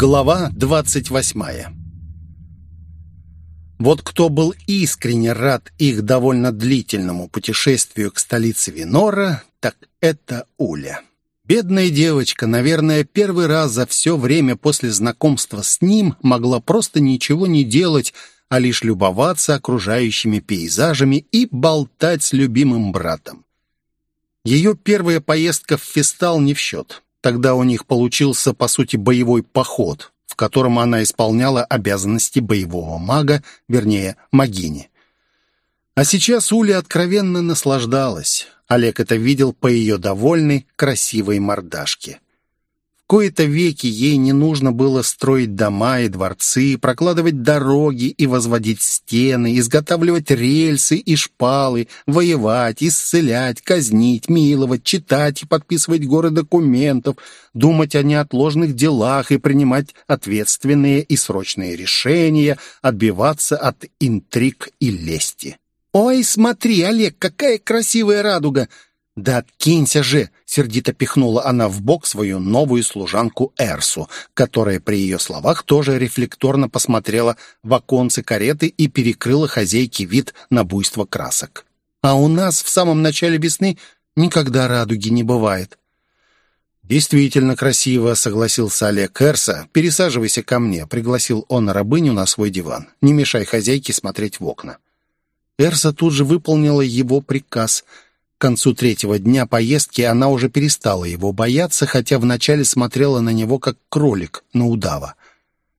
Глава 28 Вот кто был искренне рад их довольно длительному путешествию к столице Винора, так это Уля. Бедная девочка, наверное, первый раз за все время после знакомства с ним могла просто ничего не делать, а лишь любоваться окружающими пейзажами и болтать с любимым братом. Ее первая поездка в Фестал не в счет. Тогда у них получился, по сути, боевой поход, в котором она исполняла обязанности боевого мага, вернее, магини. А сейчас Уля откровенно наслаждалась. Олег это видел по ее довольной, красивой мордашке кои-то веки ей не нужно было строить дома и дворцы, прокладывать дороги и возводить стены, изготавливать рельсы и шпалы, воевать, исцелять, казнить, миловать, читать и подписывать горы документов, думать о неотложных делах и принимать ответственные и срочные решения, отбиваться от интриг и лести. «Ой, смотри, Олег, какая красивая радуга!» «Да откинься же!» — сердито пихнула она в бок свою новую служанку Эрсу, которая при ее словах тоже рефлекторно посмотрела в оконце кареты и перекрыла хозяйке вид на буйство красок. «А у нас в самом начале весны никогда радуги не бывает». «Действительно красиво», — согласился Олег Эрса. «Пересаживайся ко мне», — пригласил он рабыню на свой диван. «Не мешай хозяйке смотреть в окна». Эрса тут же выполнила его приказ — к концу третьего дня поездки она уже перестала его бояться, хотя вначале смотрела на него как кролик на удава.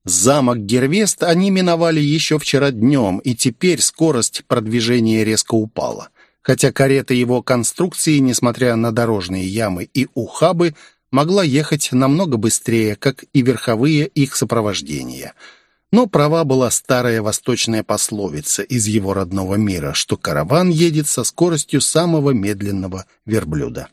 Замок Гервест они миновали еще вчера днем, и теперь скорость продвижения резко упала. Хотя карета его конструкции, несмотря на дорожные ямы и ухабы, могла ехать намного быстрее, как и верховые их сопровождения — но права была старая восточная пословица из его родного мира, что караван едет со скоростью самого медленного верблюда.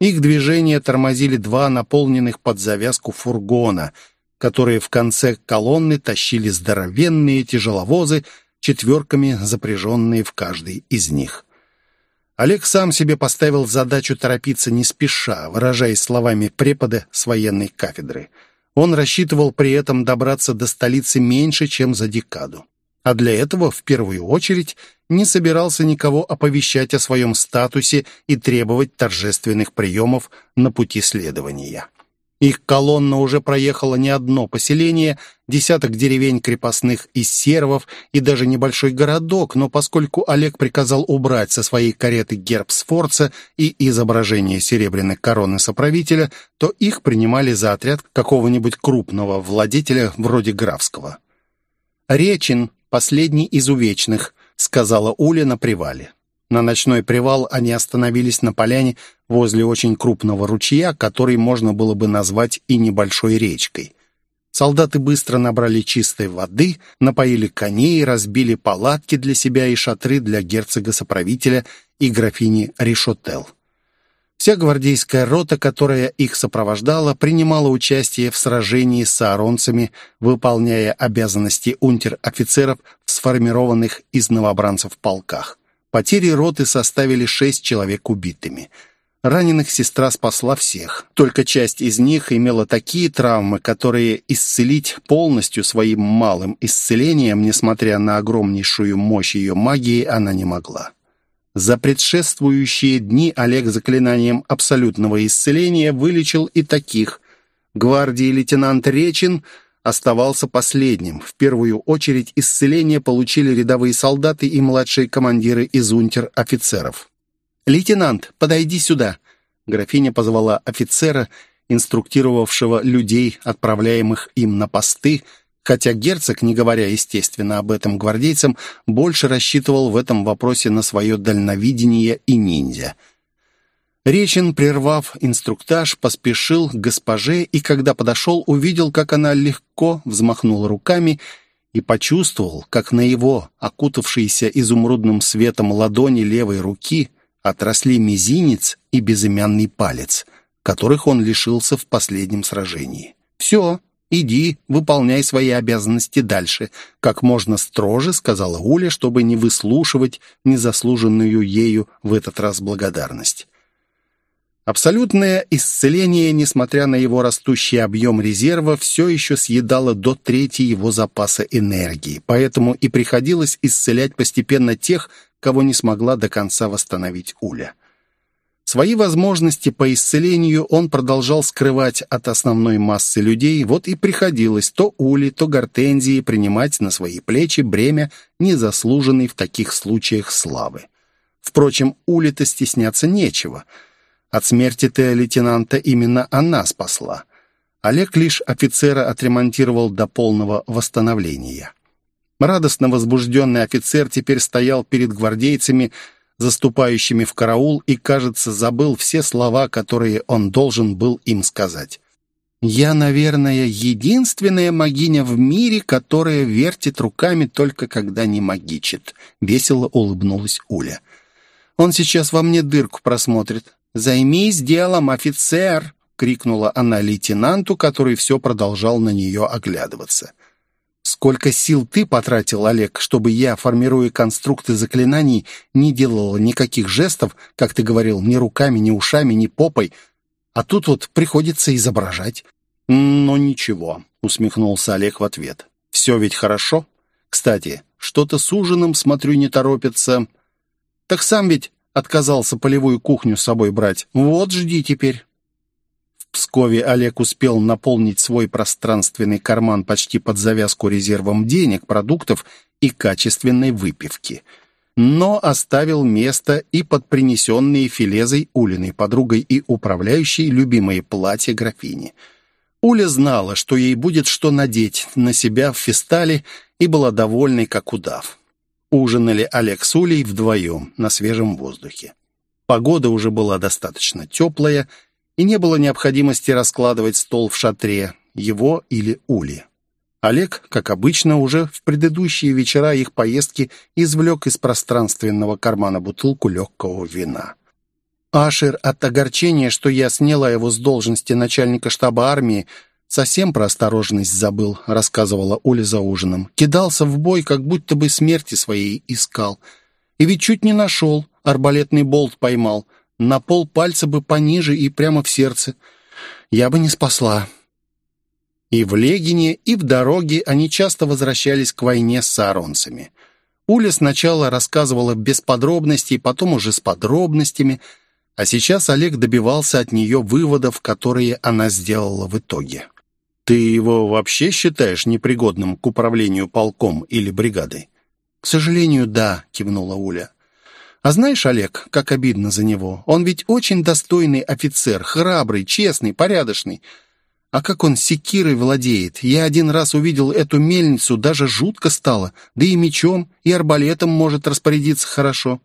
Их движение тормозили два наполненных под завязку фургона, которые в конце колонны тащили здоровенные тяжеловозы, четверками запряженные в каждый из них. Олег сам себе поставил задачу торопиться не спеша, выражаясь словами препода с военной кафедры — он рассчитывал при этом добраться до столицы меньше, чем за декаду. А для этого, в первую очередь, не собирался никого оповещать о своем статусе и требовать торжественных приемов на пути следования. Их колонна уже проехала не одно поселение, десяток деревень крепостных из сервов и даже небольшой городок, но поскольку Олег приказал убрать со своей кареты герб Сфорца и изображение серебряной короны соправителя, то их принимали за отряд какого-нибудь крупного владетеля вроде графского. «Речин, последний из увечных», — сказала Уля на привале. На ночной привал они остановились на поляне возле очень крупного ручья, который можно было бы назвать и небольшой речкой. Солдаты быстро набрали чистой воды, напоили коней, разбили палатки для себя и шатры для герцога-соправителя и графини Ришотел. Вся гвардейская рота, которая их сопровождала, принимала участие в сражении с сааронцами, выполняя обязанности унтер-офицеров в сформированных из новобранцев полках. Потери роты составили шесть человек убитыми. Раненых сестра спасла всех. Только часть из них имела такие травмы, которые исцелить полностью своим малым исцелением, несмотря на огромнейшую мощь ее магии, она не могла. За предшествующие дни Олег заклинанием абсолютного исцеления вылечил и таких. Гвардии лейтенант Речин – оставался последним. В первую очередь исцеление получили рядовые солдаты и младшие командиры из унтер-офицеров. «Лейтенант, подойди сюда!» Графиня позвала офицера, инструктировавшего людей, отправляемых им на посты, хотя герцог, не говоря, естественно, об этом гвардейцам, больше рассчитывал в этом вопросе на свое дальновидение и ниндзя – Речин, прервав инструктаж, поспешил к госпоже и, когда подошел, увидел, как она легко взмахнула руками и почувствовал, как на его, окутавшейся изумрудным светом ладони левой руки, отросли мизинец и безымянный палец, которых он лишился в последнем сражении. «Все, иди, выполняй свои обязанности дальше», как можно строже сказала Уля, чтобы не выслушивать незаслуженную ею в этот раз благодарность. Абсолютное исцеление, несмотря на его растущий объем резерва, все еще съедало до трети его запаса энергии, поэтому и приходилось исцелять постепенно тех, кого не смогла до конца восстановить Уля. Свои возможности по исцелению он продолжал скрывать от основной массы людей, вот и приходилось то Ули, то Гортензии принимать на свои плечи бремя, незаслуженной в таких случаях славы. Впрочем, Ули-то стесняться нечего — от смерти-то лейтенанта именно она спасла. Олег лишь офицера отремонтировал до полного восстановления. Радостно возбужденный офицер теперь стоял перед гвардейцами, заступающими в караул, и, кажется, забыл все слова, которые он должен был им сказать. «Я, наверное, единственная магиня в мире, которая вертит руками только когда не магичит», — весело улыбнулась Уля. «Он сейчас во мне дырку просмотрит. «Займись делом, офицер!» — крикнула она лейтенанту, который все продолжал на нее оглядываться. «Сколько сил ты потратил, Олег, чтобы я, формируя конструкты заклинаний, не делала никаких жестов, как ты говорил, ни руками, ни ушами, ни попой, а тут вот приходится изображать». «Ну ничего», — усмехнулся Олег в ответ. «Все ведь хорошо. Кстати, что-то с ужином, смотрю, не торопится. Так сам ведь Отказался полевую кухню с собой брать. Вот жди теперь. В Пскове Олег успел наполнить свой пространственный карман почти под завязку резервом денег, продуктов и качественной выпивки. Но оставил место и под принесенные Филезой, Улиной подругой и управляющей любимое платье графини. Уля знала, что ей будет что надеть на себя в фестале и была довольной, как удав. Ужинали Олег с Улей вдвоем на свежем воздухе. Погода уже была достаточно теплая, и не было необходимости раскладывать стол в шатре, его или Ули. Олег, как обычно, уже в предыдущие вечера их поездки извлек из пространственного кармана бутылку легкого вина. Ашер от огорчения, что я сняла его с должности начальника штаба армии, «Совсем про осторожность забыл», — рассказывала Оля за ужином. «Кидался в бой, как будто бы смерти своей искал. И ведь чуть не нашел, арбалетный болт поймал. На пол пальца бы пониже и прямо в сердце. Я бы не спасла». И в Легине, и в дороге они часто возвращались к войне с сааронцами. Уля сначала рассказывала без подробностей, потом уже с подробностями, а сейчас Олег добивался от нее выводов, которые она сделала в итоге. Ты его вообще считаешь непригодным к управлению полком или бригадой? К сожалению, да, кивнула Уля. А знаешь, Олег, как обидно за него. Он ведь очень достойный офицер, храбрый, честный, порядочный. А как он секирой владеет? Я один раз увидел эту мельницу, даже жутко стало. Да и мечом, и арбалетом может распорядиться хорошо.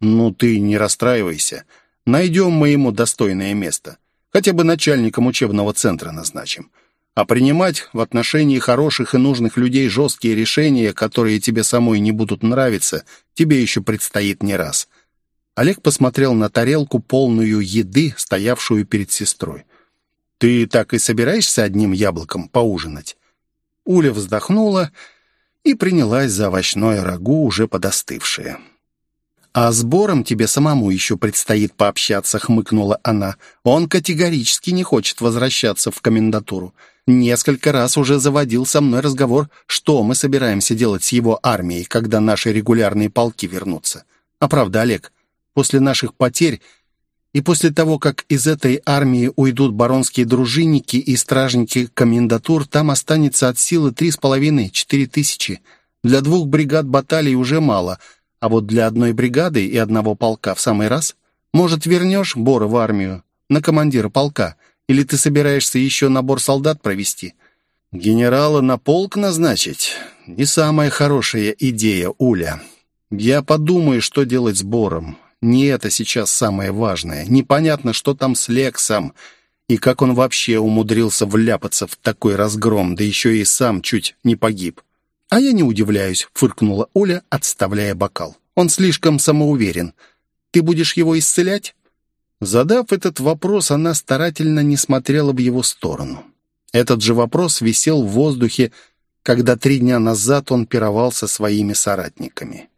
Ну, ты не расстраивайся. Найдем мы ему достойное место. Хотя бы начальником учебного центра назначим. А принимать в отношении хороших и нужных людей жесткие решения, которые тебе самой не будут нравиться, тебе еще предстоит не раз. Олег посмотрел на тарелку, полную еды, стоявшую перед сестрой. «Ты так и собираешься одним яблоком поужинать?» Уля вздохнула и принялась за овощное рагу, уже подостывшее. «А с Бором тебе самому еще предстоит пообщаться», — хмыкнула она. «Он категорически не хочет возвращаться в комендатуру. Несколько раз уже заводил со мной разговор, что мы собираемся делать с его армией, когда наши регулярные полки вернутся. А правда, Олег, после наших потерь и после того, как из этой армии уйдут баронские дружинники и стражники комендатур, там останется от силы три с половиной-четыре тысячи. Для двух бригад баталий уже мало, а вот для одной бригады и одного полка в самый раз. Может, вернешь Бора в армию на командира полка — или ты собираешься еще набор солдат провести? Генерала на полк назначить? Не самая хорошая идея, Уля. Я подумаю, что делать с Бором. Не это сейчас самое важное. Непонятно, что там с Лексом, и как он вообще умудрился вляпаться в такой разгром, да еще и сам чуть не погиб. «А я не удивляюсь», — фыркнула Оля, отставляя бокал. «Он слишком самоуверен. Ты будешь его исцелять?» Задав этот вопрос, она старательно не смотрела в его сторону. Этот же вопрос висел в воздухе, когда три дня назад он пировал со своими соратниками.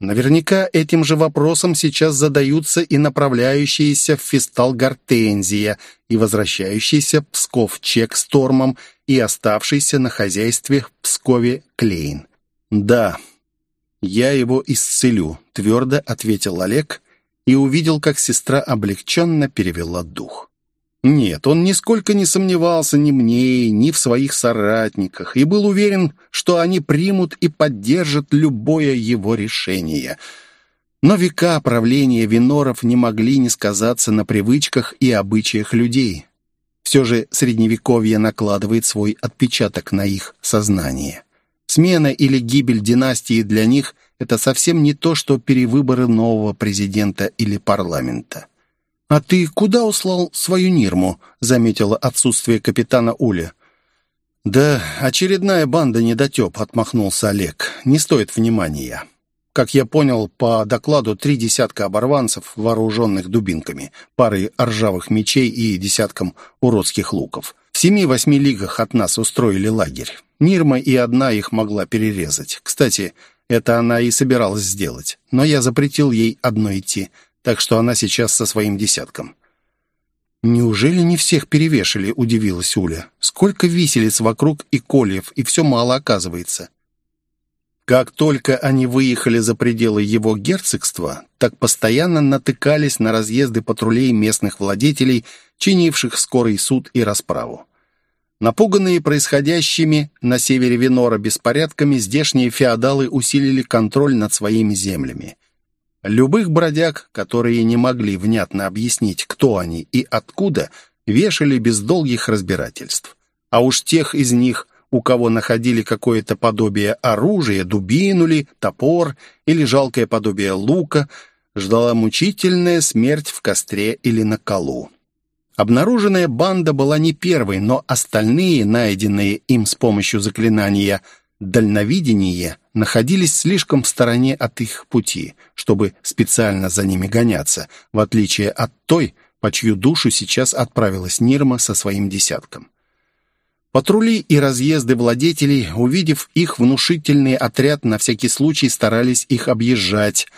Наверняка этим же вопросом сейчас задаются и направляющиеся в фестал Гортензия, и возвращающийся Псков Чек с Тормом, и оставшийся на хозяйстве в Пскове Клейн. «Да, я его исцелю», — твердо ответил Олег и увидел, как сестра облегченно перевела дух. Нет, он нисколько не сомневался ни в ней, ни в своих соратниках, и был уверен, что они примут и поддержат любое его решение. Но века правления Виноров не могли не сказаться на привычках и обычаях людей. Все же Средневековье накладывает свой отпечаток на их сознание. Смена или гибель династии для них – это совсем не то, что перевыборы нового президента или парламента. «А ты куда услал свою Нирму?» — заметила отсутствие капитана Уля. «Да очередная банда недотеп», — отмахнулся Олег. «Не стоит внимания. Как я понял, по докладу три десятка оборванцев, вооруженных дубинками, парой ржавых мечей и десятком уродских луков. В семи-восьми лигах от нас устроили лагерь. Нирма и одна их могла перерезать. Кстати, это она и собиралась сделать. Но я запретил ей одной идти так что она сейчас со своим десятком. «Неужели не всех перевешали?» — удивилась Уля. «Сколько виселиц вокруг и кольев, и все мало оказывается». Как только они выехали за пределы его герцогства, так постоянно натыкались на разъезды патрулей местных владетелей, чинивших скорый суд и расправу. Напуганные происходящими на севере Венора беспорядками, здешние феодалы усилили контроль над своими землями. Любых бродяг, которые не могли внятно объяснить, кто они и откуда, вешали без долгих разбирательств. А уж тех из них, у кого находили какое-то подобие оружия, дубину топор или жалкое подобие лука, ждала мучительная смерть в костре или на колу. Обнаруженная банда была не первой, но остальные, найденные им с помощью заклинания «дальновидение», находились слишком в стороне от их пути, чтобы специально за ними гоняться, в отличие от той, по чью душу сейчас отправилась Нирма со своим десятком. Патрули и разъезды владетелей, увидев их внушительный отряд, на всякий случай старались их объезжать,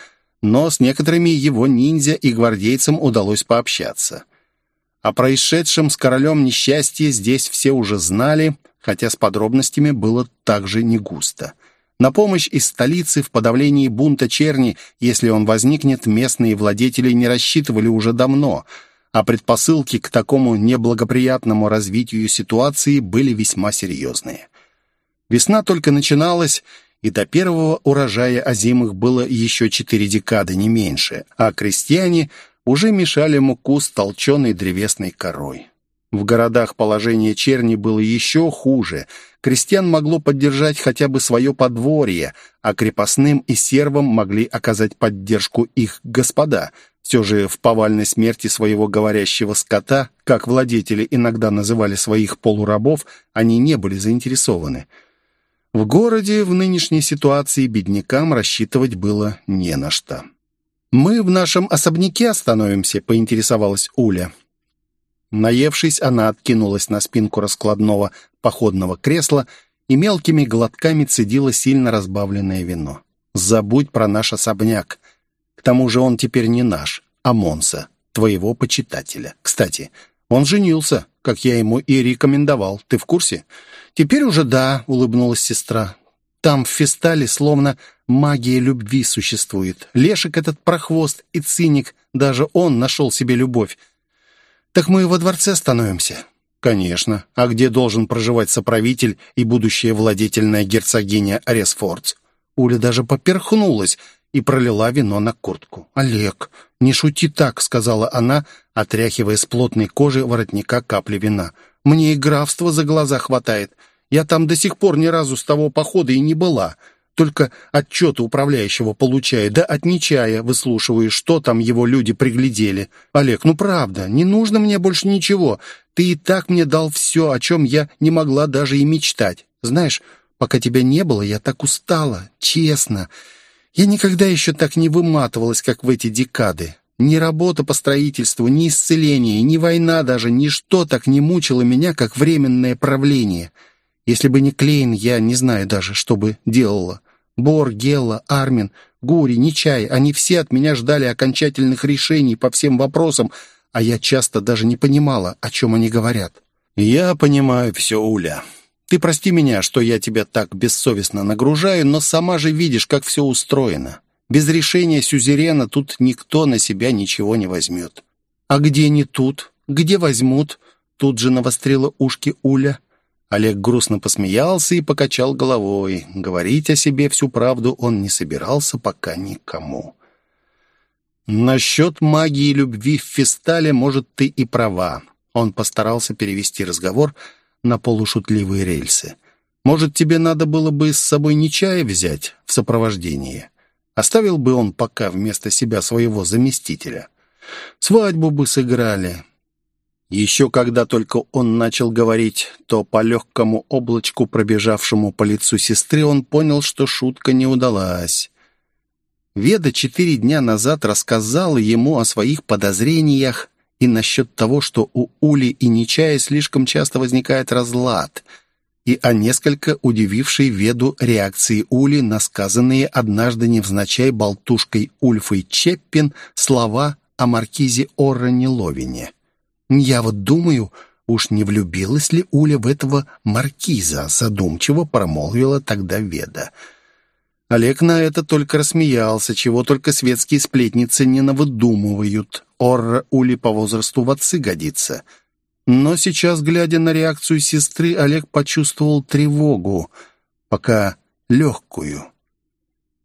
но с некоторыми его ниндзя и гвардейцам удалось пообщаться. О происшедшем с королем несчастье здесь все уже знали, хотя с подробностями было также не густо. На помощь из столицы в подавлении бунта черни, если он возникнет, местные владетели не рассчитывали уже давно, а предпосылки к такому неблагоприятному развитию ситуации были весьма серьезные. Весна только начиналась, и до первого урожая озимых было еще четыре декады, не меньше, а крестьяне уже мешали муку с толченой древесной корой. В городах положение черни было еще хуже – крестьян могло поддержать хотя бы свое подворье, а крепостным и сервам могли оказать поддержку их господа. Все же в повальной смерти своего говорящего скота, как владетели иногда называли своих полурабов, они не были заинтересованы. В городе в нынешней ситуации беднякам рассчитывать было не на что. «Мы в нашем особняке остановимся», — поинтересовалась Уля. Наевшись, она откинулась на спинку раскладного походного кресла и мелкими глотками цедила сильно разбавленное вино. «Забудь про наш особняк. К тому же он теперь не наш, а Монса, твоего почитателя. Кстати, он женился, как я ему и рекомендовал. Ты в курсе?» «Теперь уже да», — улыбнулась сестра. «Там в Фестале словно магия любви существует. Лешик этот прохвост и циник, даже он нашел себе любовь. «Так мы во дворце становимся?» «Конечно. А где должен проживать соправитель и будущая владетельная герцогиня Ресфордс?» Уля даже поперхнулась и пролила вино на куртку. «Олег, не шути так», — сказала она, отряхивая с плотной кожи воротника капли вина. «Мне и графства за глаза хватает. Я там до сих пор ни разу с того похода и не была. Только отчеты управляющего получаю, да от Нечая выслушиваю, что там его люди приглядели. Олег, ну правда, не нужно мне больше ничего. Ты и так мне дал все, о чем я не могла даже и мечтать. Знаешь, пока тебя не было, я так устала, честно. Я никогда еще так не выматывалась, как в эти декады. Ни работа по строительству, ни исцеление, ни война даже, ничто так не мучило меня, как временное правление». Если бы не Клейн, я не знаю даже, что бы делала. Бор, Гелла, Армин, Гури, Нечай, они все от меня ждали окончательных решений по всем вопросам, а я часто даже не понимала, о чем они говорят. «Я понимаю все, Уля. Ты прости меня, что я тебя так бессовестно нагружаю, но сама же видишь, как все устроено. Без решения сюзерена тут никто на себя ничего не возьмет». «А где не тут? Где возьмут?» Тут же навострила ушки Уля. Олег грустно посмеялся и покачал головой. Говорить о себе всю правду он не собирался пока никому. «Насчет магии любви в Фестале, может, ты и права». Он постарался перевести разговор на полушутливые рельсы. «Может, тебе надо было бы с собой не чая взять в сопровождении? Оставил бы он пока вместо себя своего заместителя. Свадьбу бы сыграли, еще когда только он начал говорить, то по легкому облачку, пробежавшему по лицу сестры, он понял, что шутка не удалась. Веда четыре дня назад рассказала ему о своих подозрениях и насчет того, что у Ули и Нечая слишком часто возникает разлад, и о несколько удивившей Веду реакции Ули на сказанные однажды невзначай болтушкой Ульфой Чеппин слова о маркизе Орроне Ловине. «Я вот думаю, уж не влюбилась ли Уля в этого маркиза?» задумчиво промолвила тогда Веда. Олег на это только рассмеялся, чего только светские сплетницы не навыдумывают. Орра Ули по возрасту в отцы годится. Но сейчас, глядя на реакцию сестры, Олег почувствовал тревогу, пока легкую.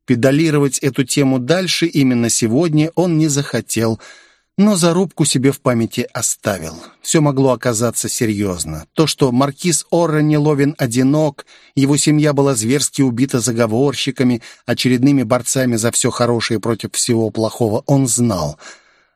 Педалировать эту тему дальше именно сегодня он не захотел – но зарубку себе в памяти оставил. Все могло оказаться серьезно. То, что маркиз Орра Неловин одинок, его семья была зверски убита заговорщиками, очередными борцами за все хорошее против всего плохого, он знал —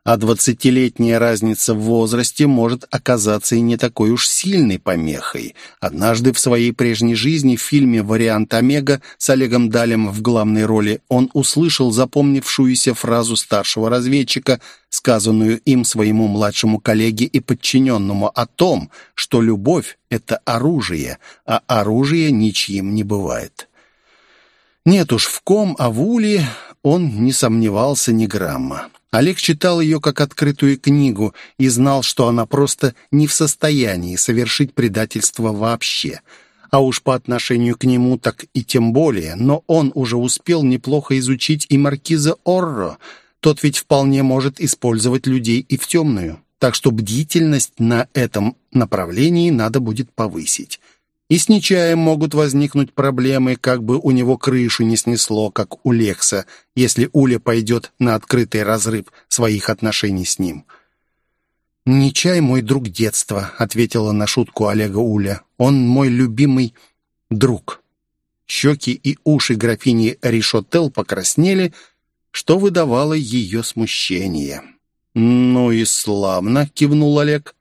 а двадцатилетняя разница в возрасте может оказаться и не такой уж сильной помехой. Однажды в своей прежней жизни в фильме «Вариант Омега» с Олегом Далем в главной роли он услышал запомнившуюся фразу старшего разведчика, сказанную им своему младшему коллеге и подчиненному о том, что любовь — это оружие, а оружие ничьим не бывает. Нет уж, в ком, а в Уле он не сомневался ни грамма. Олег читал ее как открытую книгу и знал, что она просто не в состоянии совершить предательство вообще. А уж по отношению к нему так и тем более. Но он уже успел неплохо изучить и маркиза Орро. Тот ведь вполне может использовать людей и в темную. Так что бдительность на этом направлении надо будет повысить. И с Нечаем могут возникнуть проблемы, как бы у него крышу не снесло, как у Лекса, если Уля пойдет на открытый разрыв своих отношений с ним. «Нечай мой друг детства», — ответила на шутку Олега Уля. «Он мой любимый друг». Щеки и уши графини Ришотел покраснели, что выдавало ее смущение. «Ну и славно», — кивнул Олег.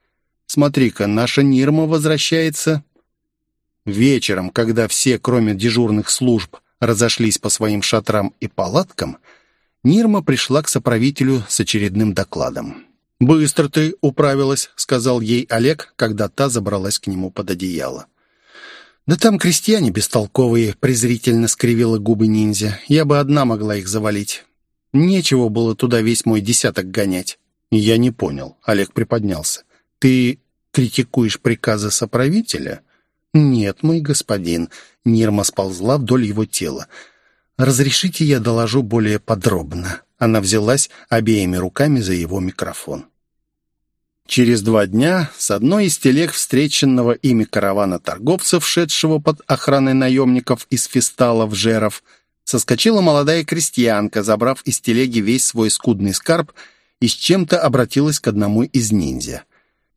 «Смотри-ка, наша Нирма возвращается Вечером, когда все, кроме дежурных служб, разошлись по своим шатрам и палаткам, Нирма пришла к соправителю с очередным докладом. «Быстро ты управилась», — сказал ей Олег, когда та забралась к нему под одеяло. «Да там крестьяне бестолковые», — презрительно скривила губы ниндзя. «Я бы одна могла их завалить. Нечего было туда весь мой десяток гонять». «Я не понял», — Олег приподнялся. «Ты критикуешь приказы соправителя?» «Нет, мой господин». Нирма сползла вдоль его тела. «Разрешите, я доложу более подробно». Она взялась обеими руками за его микрофон. Через два дня с одной из телег встреченного ими каравана торговцев, шедшего под охраной наемников из фесталов жеров, соскочила молодая крестьянка, забрав из телеги весь свой скудный скарб и с чем-то обратилась к одному из ниндзя.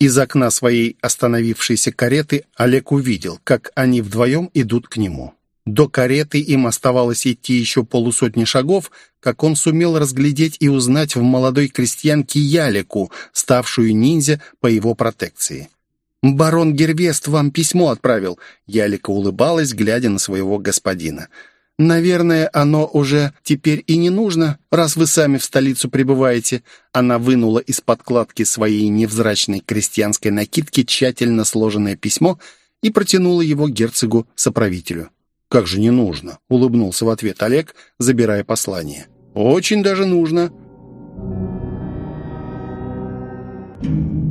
Из окна своей остановившейся кареты Олег увидел, как они вдвоем идут к нему. До кареты им оставалось идти еще полусотни шагов, как он сумел разглядеть и узнать в молодой крестьянке Ялику, ставшую ниндзя по его протекции. «Барон Гервест вам письмо отправил», — Ялика улыбалась, глядя на своего господина. «Наверное, оно уже теперь и не нужно, раз вы сами в столицу прибываете». Она вынула из подкладки своей невзрачной крестьянской накидки тщательно сложенное письмо и протянула его герцогу-соправителю. «Как же не нужно?» — улыбнулся в ответ Олег, забирая послание. Очень даже нужно. Thank you.